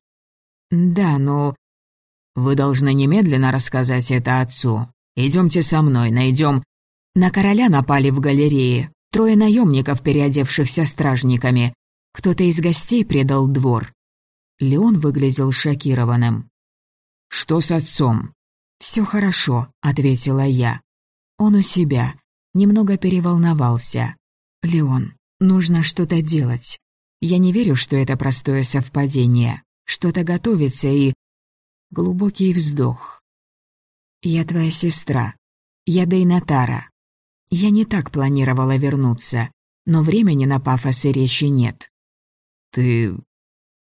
«Да, но...» «Вы должны немедленно рассказать это отцу. Идемте со мной, найдем...» На короля напали в галерее. Трое наемников, переодевшихся стражниками. Кто-то из гостей предал двор. Леон выглядел шокированным. «Что с отцом?» «Все хорошо», — ответила я. «Он у себя. Немного переволновался. Леон, нужно что-то делать. Я не верю, что это простое совпадение. Что-то готовится и...» Глубокий вздох. «Я твоя сестра. Я Дейнатара. Я не так планировала вернуться. но времени на пафос и речи нет. «Ты...»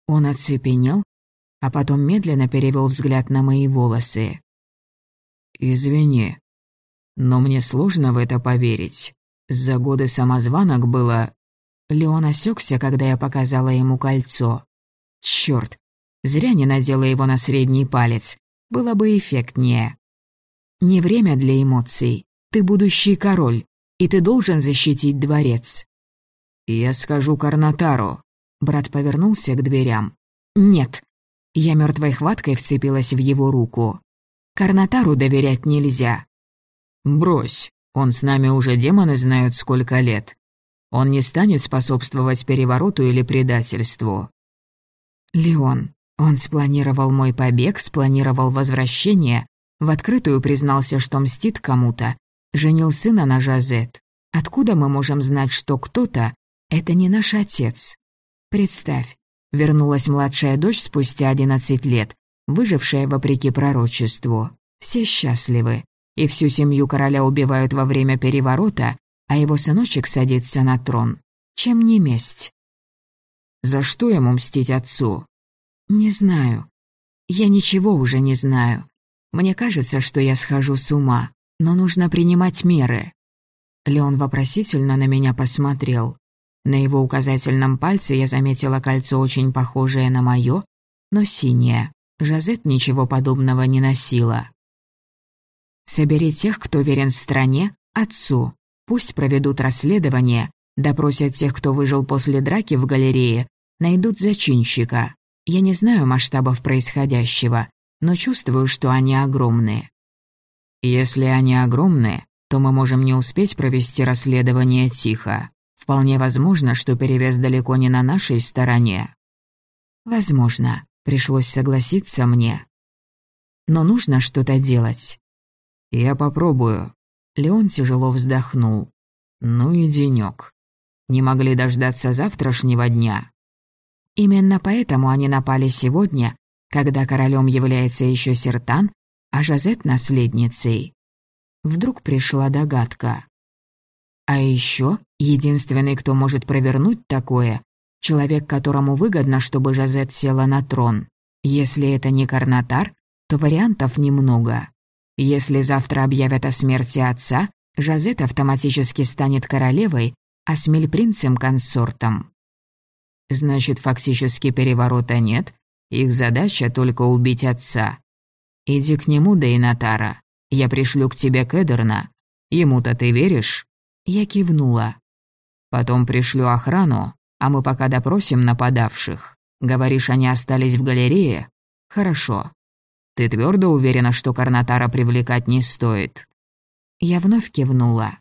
Он оцепенел, а потом медленно перевел взгляд на мои волосы. «Извини, но мне сложно в это поверить. За годы самозванок было...» Леон осекся, когда я показала ему кольцо. Черт, зря не надела его на средний палец. Было бы эффектнее. Не время для эмоций. Ты будущий король, и ты должен защитить дворец. Я скажу Карнатару. Брат повернулся к дверям. Нет. Я мертвой хваткой вцепилась в его руку. Карнатару доверять нельзя. Брось, он с нами уже демоны знают сколько лет. Он не станет способствовать перевороту или предательству. Леон, он спланировал мой побег, спланировал возвращение, в открытую признался, что мстит кому-то, женил сына на Жазет. Откуда мы можем знать, что кто-то — это не наш отец? Представь, вернулась младшая дочь спустя одиннадцать лет, выжившая вопреки пророчеству. Все счастливы, и всю семью короля убивают во время переворота, а его сыночек садится на трон. Чем не месть? За что ему мстить отцу? Не знаю. Я ничего уже не знаю. Мне кажется, что я схожу с ума, но нужно принимать меры. Леон вопросительно на меня посмотрел. На его указательном пальце я заметила кольцо, очень похожее на мое, но синее. Жазет ничего подобного не носила. Собери тех, кто верен стране, отцу. Пусть проведут расследование, допросят тех, кто выжил после драки в галерее, найдут зачинщика. Я не знаю масштабов происходящего, но чувствую, что они огромные. Если они огромные, то мы можем не успеть провести расследование тихо. Вполне возможно, что перевес далеко не на нашей стороне. Возможно, пришлось согласиться мне. Но нужно что-то делать. «Я попробую». Леон тяжело вздохнул. «Ну и денёк. Не могли дождаться завтрашнего дня». Именно поэтому они напали сегодня, когда королем является еще Сертан, а Жазет — наследницей. Вдруг пришла догадка. А еще единственный, кто может провернуть такое, человек, которому выгодно, чтобы Жазет села на трон. Если это не Карнатар, то вариантов немного. Если завтра объявят о смерти отца, Жазет автоматически станет королевой, а Смель принцем-консортом. Значит, фактически переворота нет, их задача только убить отца. Иди к нему, Дейнатара. Я пришлю к тебе Кедерна. Ему-то ты веришь?» Я кивнула. «Потом пришлю охрану, а мы пока допросим нападавших. Говоришь, они остались в галерее? Хорошо. Ты твердо уверена, что Карнатара привлекать не стоит?» Я вновь кивнула.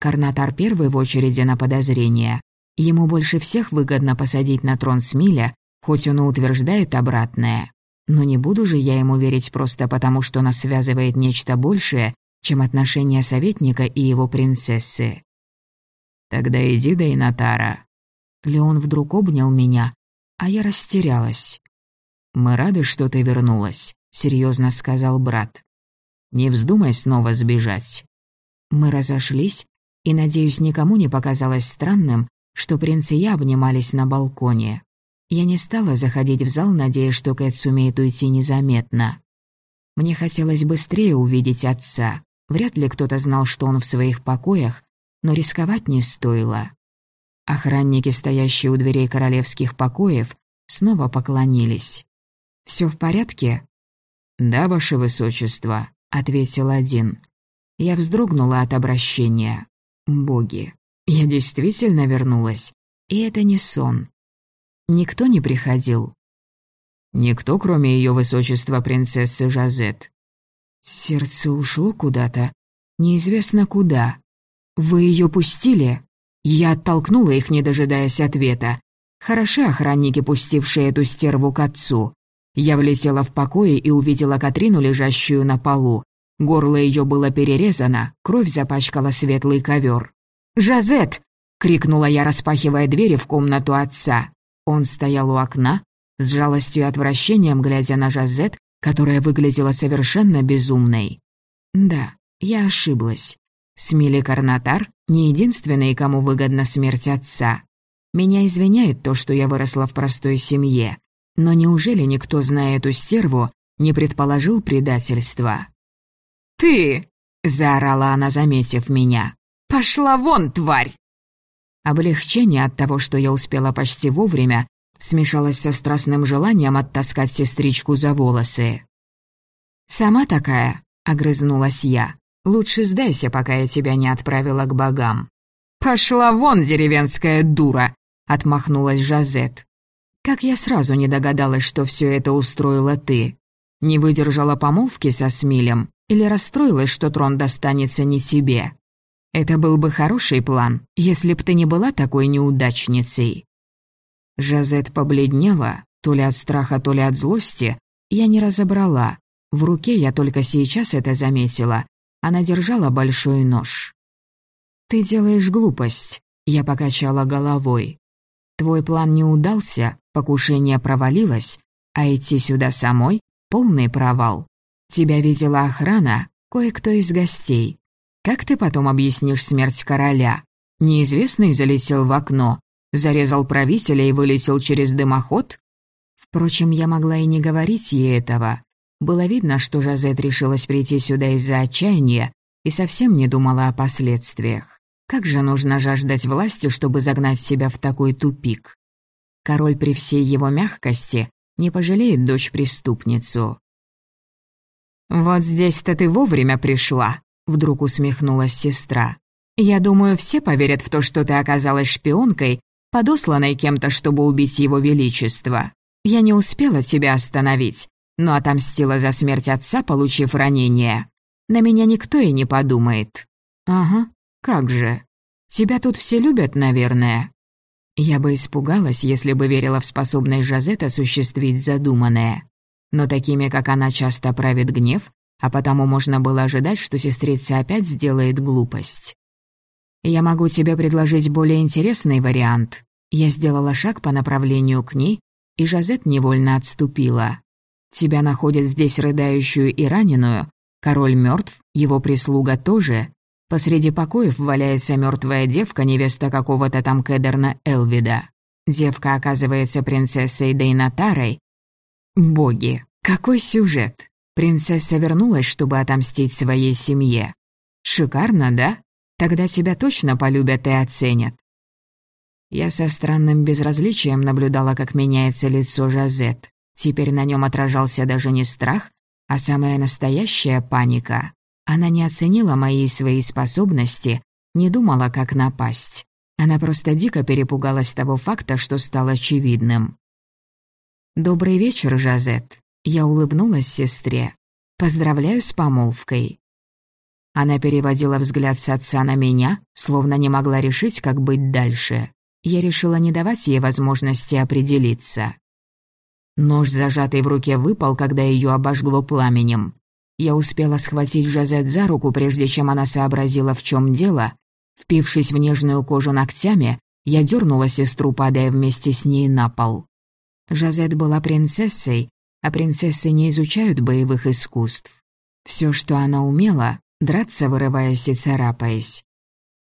Карнатар первый в очереди на подозрение. Ему больше всех выгодно посадить на трон Смиля, хоть он и утверждает обратное. Но не буду же я ему верить просто потому, что нас связывает нечто большее, чем отношения советника и его принцессы. «Тогда иди, Дайнатара». Леон вдруг обнял меня, а я растерялась. «Мы рады, что ты вернулась серьезно сказал брат. «Не вздумай снова сбежать». Мы разошлись, и, надеюсь, никому не показалось странным, что принц и я обнимались на балконе. Я не стала заходить в зал, надеясь, что Кэт сумеет уйти незаметно. Мне хотелось быстрее увидеть отца. Вряд ли кто-то знал, что он в своих покоях, но рисковать не стоило. Охранники, стоящие у дверей королевских покоев, снова поклонились. «Всё в порядке?» «Да, ваше высочество», — ответил один. Я вздрогнула от обращения. «Боги, я действительно вернулась, и это не сон. Никто не приходил?» «Никто, кроме ее высочества принцессы Жазет». Сердце ушло куда-то, неизвестно куда. «Вы ее пустили?» Я оттолкнула их, не дожидаясь ответа. Хороши охранники, пустившие эту стерву к отцу. Я влетела в покое и увидела Катрину, лежащую на полу. Горло ее было перерезано, кровь запачкала светлый ковер. «Жазет!» — крикнула я, распахивая двери в комнату отца. Он стоял у окна, с жалостью и отвращением глядя на Жазет, которая выглядела совершенно безумной. Да, я ошиблась. Смили Карнатар не единственный, кому выгодна смерть отца. Меня извиняет то, что я выросла в простой семье. Но неужели никто, зная эту стерву, не предположил предательства? «Ты!» — заорала она, заметив меня. «Пошла вон, тварь!» Облегчение от того, что я успела почти вовремя, смешалось со страстным желанием оттаскать сестричку за волосы. «Сама такая», — огрызнулась я. «Лучше сдайся, пока я тебя не отправила к богам». «Пошла вон, деревенская дура!» — отмахнулась Жазет. «Как я сразу не догадалась, что все это устроила ты. Не выдержала помолвки со Смилем или расстроилась, что трон достанется не тебе? Это был бы хороший план, если б ты не была такой неудачницей». Жазет побледнела, то ли от страха, то ли от злости, я не разобрала. В руке я только сейчас это заметила. Она держала большой нож. «Ты делаешь глупость», — я покачала головой. «Твой план не удался, покушение провалилось, а идти сюда самой — полный провал. Тебя видела охрана, кое-кто из гостей. Как ты потом объяснишь смерть короля? Неизвестный залетел в окно, зарезал правителя и вылетел через дымоход? Впрочем, я могла и не говорить ей этого. Было видно, что Жазет решилась прийти сюда из-за отчаяния и совсем не думала о последствиях. Как же нужно жаждать власти, чтобы загнать себя в такой тупик? Король при всей его мягкости не пожалеет дочь-преступницу. «Вот здесь-то ты вовремя пришла», — вдруг усмехнулась сестра. «Я думаю, все поверят в то, что ты оказалась шпионкой, подосланной кем-то, чтобы убить его величество. Я не успела тебя остановить, но отомстила за смерть отца, получив ранение. На меня никто и не подумает». «Ага, как же. Тебя тут все любят, наверное». Я бы испугалась, если бы верила в способность Жазет осуществить задуманное. Но такими, как она, часто правит гнев, а потому можно было ожидать, что сестрица опять сделает глупость. «Я могу тебе предложить более интересный вариант». Я сделала шаг по направлению к ней, и Жазет невольно отступила. «Тебя находят здесь рыдающую и раненую. Король мертв, его прислуга тоже. Посреди покоев валяется мертвая девка, невеста какого-то там Кедерна Элвида. Девка оказывается принцессой Дейнатарой. Боги, какой сюжет! Принцесса вернулась, чтобы отомстить своей семье. Шикарно, да? Тогда тебя точно полюбят и оценят. Я со странным безразличием наблюдала, как меняется лицо Жазет. Теперь на нем отражался даже не страх, а самая настоящая паника. Она не оценила мои свои способности, не думала, как напасть. Она просто дико перепугалась того факта, что стал очевидным. «Добрый вечер, Жазет». Я улыбнулась сестре. «Поздравляю с помолвкой». Она переводила взгляд с отца на меня, словно не могла решить, как быть дальше. Я решила не давать ей возможности определиться. Нож, зажатый в руке, выпал, когда ее обожгло пламенем. Я успела схватить Жазет за руку, прежде чем она сообразила, в чем дело. Впившись в нежную кожу ногтями, я дернула сестру, падая вместе с ней на пол. Жазет была принцессой, а принцессы не изучают боевых искусств. Все, что она умела, драться, вырываясь и царапаясь.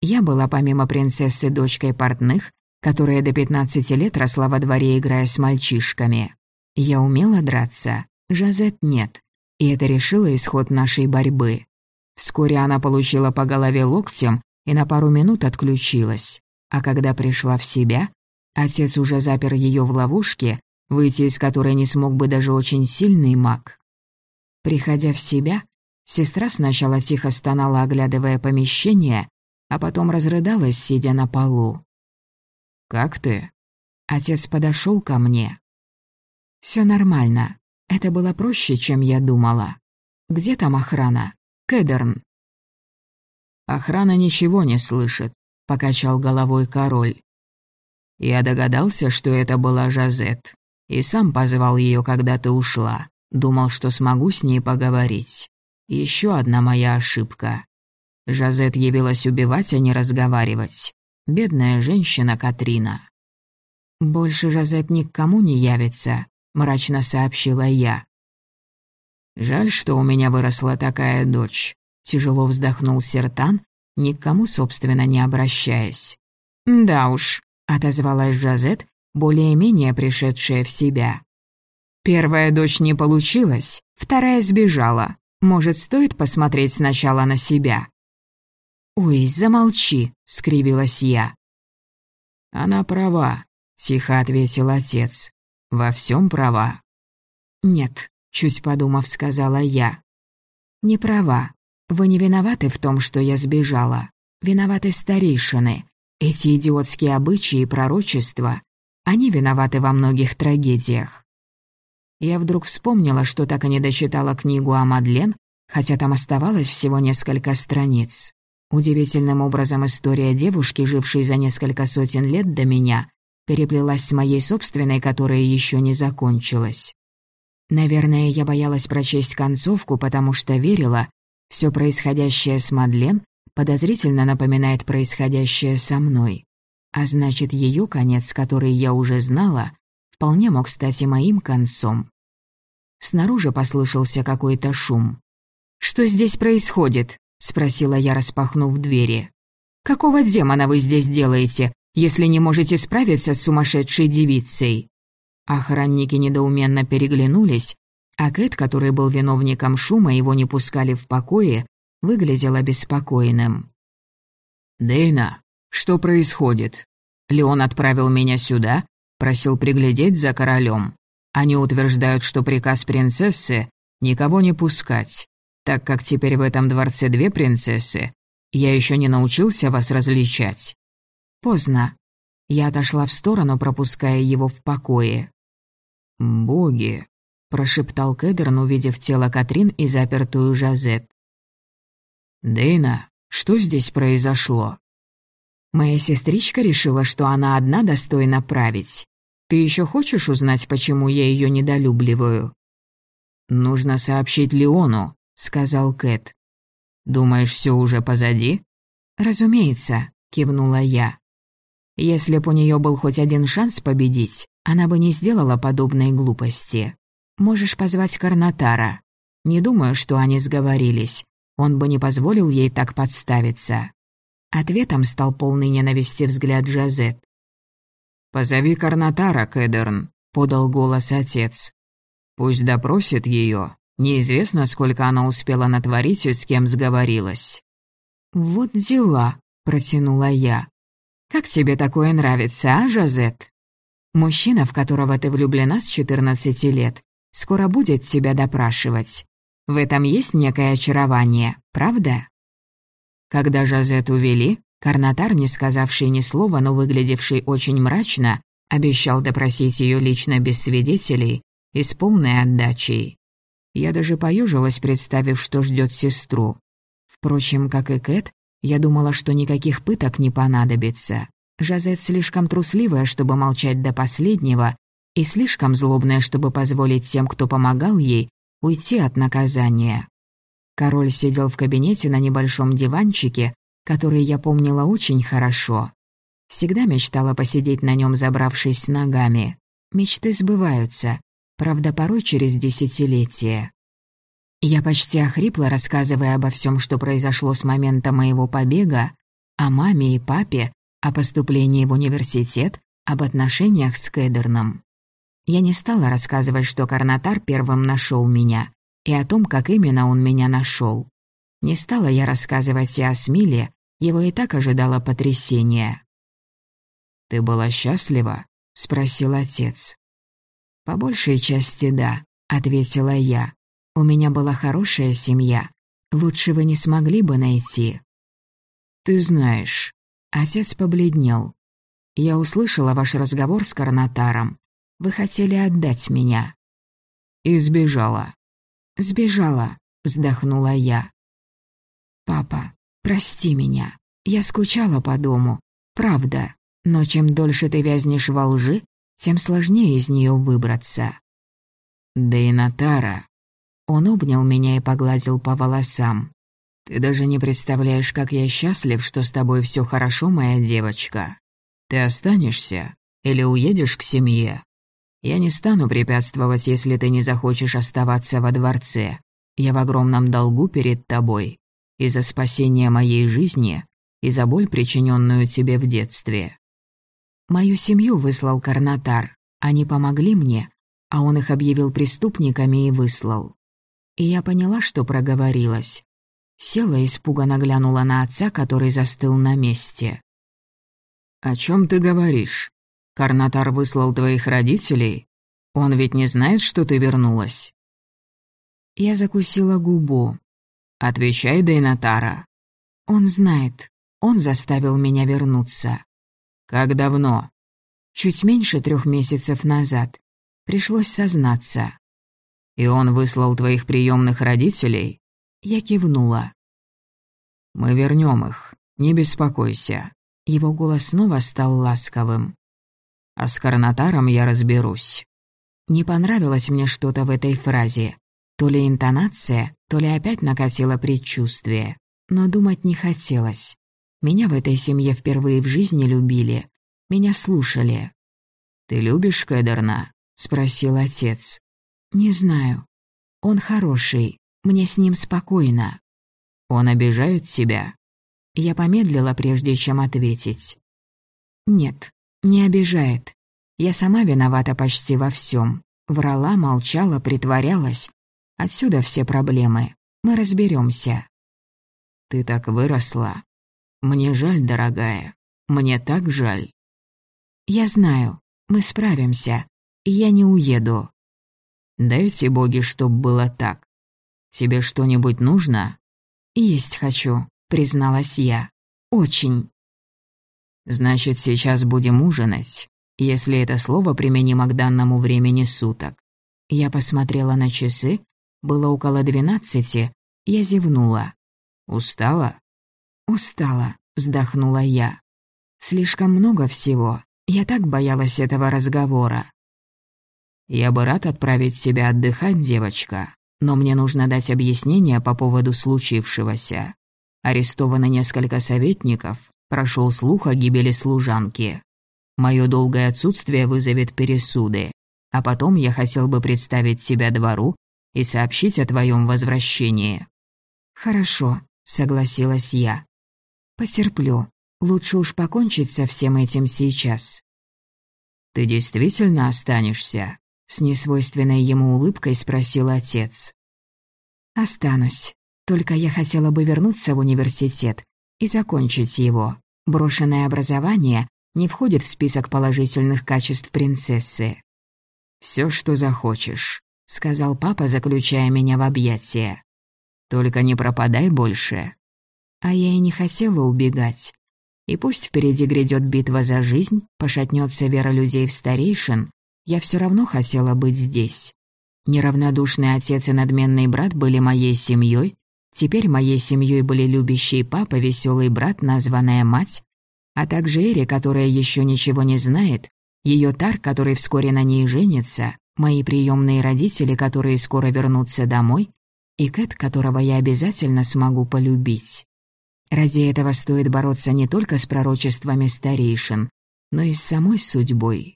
Я была помимо принцессы дочкой портных, которая до 15 лет росла во дворе, играя с мальчишками. Я умела драться, Жазет нет и это решило исход нашей борьбы. Вскоре она получила по голове локтем и на пару минут отключилась. А когда пришла в себя, отец уже запер ее в ловушке, выйти из которой не смог бы даже очень сильный маг. Приходя в себя, сестра сначала тихо стонала, оглядывая помещение, а потом разрыдалась, сидя на полу. «Как ты?» Отец подошел ко мне. Все нормально. Это было проще, чем я думала. Где там охрана? Кедерн. Охрана ничего не слышит, покачал головой король. Я догадался, что это была Жазет, и сам позвал ее, когда ты ушла. Думал, что смогу с ней поговорить. Еще одна моя ошибка. Жазет явилась убивать, а не разговаривать. Бедная женщина Катрина. Больше Жазет ни к кому не явится, — мрачно сообщила я. «Жаль, что у меня выросла такая дочь», — тяжело вздохнул Сертан, никому, собственно, не обращаясь. «Да уж», — отозвалась Жазет, более-менее пришедшая в себя. «Первая дочь не получилась, вторая сбежала. Может, стоит посмотреть сначала на себя?» «Ой, замолчи», — скривилась я. «Она права», — тихо ответил отец. «Во всем права». «Нет», — чуть подумав, сказала я. «Не права. Вы не виноваты в том, что я сбежала. Виноваты старейшины. Эти идиотские обычаи и пророчества. Они виноваты во многих трагедиях». Я вдруг вспомнила, что так и не дочитала книгу о Мадлен, хотя там оставалось всего несколько страниц. Удивительным образом история девушки, жившей за несколько сотен лет до меня, переплелась с моей собственной, которая еще не закончилась. Наверное, я боялась прочесть концовку, потому что верила, все происходящее с Мадлен подозрительно напоминает происходящее со мной. А значит, ее конец, который я уже знала, вполне мог стать и моим концом. Снаружи послышался какой-то шум. «Что здесь происходит?» — спросила я, распахнув двери. «Какого демона вы здесь делаете, если не можете справиться с сумасшедшей девицей?» Охранники недоуменно переглянулись, а Кэт, который был виновником шума, его не пускали в покое, выглядел обеспокоенным. «Дэйна, что происходит? Леон отправил меня сюда, просил приглядеть за королем. Они утверждают, что приказ принцессы — никого не пускать. Так как теперь в этом дворце две принцессы, я еще не научился вас различать». «Поздно». Я отошла в сторону, пропуская его в покое. «Боги», — прошептал Кэдерн, увидев тело Катрин и запертую Жазет. «Дейна, что здесь произошло?» «Моя сестричка решила, что она одна достойна править. Ты еще хочешь узнать, почему я ее недолюбливаю?» «Нужно сообщить Леону», сказал Кэт. «Думаешь, все уже позади?» «Разумеется», — кивнула я. «Если б у нее был хоть один шанс победить, она бы не сделала подобной глупости. Можешь позвать Карнатара. Не думаю, что они сговорились. Он бы не позволил ей так подставиться». Ответом стал полный ненависти взгляд Джазет. «Позови Карнатара, Кэдерн», — подал голос отец. «Пусть допросит ее, Неизвестно, сколько она успела натворить и с кем сговорилась. «Вот дела», — протянула я. «Как тебе такое нравится, а, Жазет? Мужчина, в которого ты влюблена с 14 лет, скоро будет тебя допрашивать. В этом есть некое очарование, правда?» Когда Жазет увели, Карнатар, не сказавший ни слова, но выглядевший очень мрачно, обещал допросить ее лично без свидетелей и с полной отдачей. Я даже поюжилась, представив, что ждет сестру. Впрочем, как и Кэт, я думала, что никаких пыток не понадобится. Жазет слишком трусливая, чтобы молчать до последнего, и слишком злобная, чтобы позволить тем, кто помогал ей, уйти от наказания. Король сидел в кабинете на небольшом диванчике, который я помнила очень хорошо. Всегда мечтала посидеть на нем, забравшись с ногами. Мечты сбываются, правда, порой через десятилетия. Я почти охрипла, рассказывая обо всем, что произошло с момента моего побега, о маме и папе, о поступлении в университет, об отношениях с Кэдерном. Я не стала рассказывать, что Карнатар первым нашел меня, и о том, как именно он меня нашел. Не стала я рассказывать и о Смиле, его и так ожидало потрясение. «Ты была счастлива?» — спросил отец. «По большей части да», — ответила я. «У меня была хорошая семья. Лучше вы не смогли бы найти». «Ты знаешь...» Отец побледнел. «Я услышала ваш разговор с Карнатаром. Вы хотели отдать меня». «И сбежала». «Сбежала», — вздохнула я. «Папа, прости меня. Я скучала по дому. Правда. Но чем дольше ты вязнешь во лжи, тем сложнее из нее выбраться. Да и Натара. Он обнял меня и погладил по волосам. Ты даже не представляешь, как я счастлив, что с тобой все хорошо, моя девочка. Ты останешься или уедешь к семье? Я не стану препятствовать, если ты не захочешь оставаться во дворце. Я в огромном долгу перед тобой. и за спасение моей жизни, и за боль, причиненную тебе в детстве. Мою семью выслал Карнатар. Они помогли мне, а он их объявил преступниками и выслал. И я поняла, что проговорилась. Села испуганно глянула на отца, который застыл на месте. «О чем ты говоришь? Карнатар выслал твоих родителей? Он ведь не знает, что ты вернулась?» Я закусила губу. «Отвечай, Дейнатара». «Он знает. Он заставил меня вернуться». «Как давно?» «Чуть меньше трех месяцев назад. Пришлось сознаться». «И он выслал твоих приемных родителей?» Я кивнула. «Мы вернем их. Не беспокойся». Его голос снова стал ласковым. «А с Карнатаром я разберусь». Не понравилось мне что-то в этой фразе. То ли интонация, то ли опять накатило предчувствие. Но думать не хотелось. Меня в этой семье впервые в жизни любили. Меня слушали. «Ты любишь Кедерна?» — спросил отец. «Не знаю. Он хороший. Мне с ним спокойно». «Он обижает тебя?» Я помедлила, прежде чем ответить. «Нет, не обижает. Я сама виновата почти во всем. Врала, молчала, притворялась. Отсюда все проблемы. Мы разберемся. Ты так выросла. Мне жаль, дорогая. Мне так жаль. Я знаю. Мы справимся. Я не уеду. Дайте боги, чтоб было так. Тебе что-нибудь нужно? Есть хочу, призналась я. Очень. Значит, сейчас будем ужинать если это слово применимо к данному времени суток. Я посмотрела на часы, было около двенадцати, я зевнула. «Устала?» «Устала», — вздохнула я. «Слишком много всего. Я так боялась этого разговора». «Я бы рад отправить тебя отдыхать, девочка, но мне нужно дать объяснение по поводу случившегося. Арестовано несколько советников, прошел слух о гибели служанки. Мое долгое отсутствие вызовет пересуды, а потом я хотел бы представить себя двору и сообщить о твоем возвращении». «Хорошо», — согласилась я. «Потерплю. Лучше уж покончить со всем этим сейчас». «Ты действительно останешься?» — с несвойственной ему улыбкой спросил отец. «Останусь. Только я хотела бы вернуться в университет и закончить его. Брошенное образование не входит в список положительных качеств принцессы. «Всё, что захочешь», — сказал папа, заключая меня в объятия. «Только не пропадай больше». А я и не хотела убегать. И пусть впереди грядет битва за жизнь, пошатнется вера людей в старейшин, я все равно хотела быть здесь. Неравнодушный отец и надменный брат были моей семьей, теперь моей семьей были любящий папа, веселый брат, названная мать, а также Эри, которая еще ничего не знает, ее Тар, который вскоре на ней женится, мои приемные родители, которые скоро вернутся домой, и Кэт, которого я обязательно смогу полюбить. Ради этого стоит бороться не только с пророчествами старейшин, но и с самой судьбой.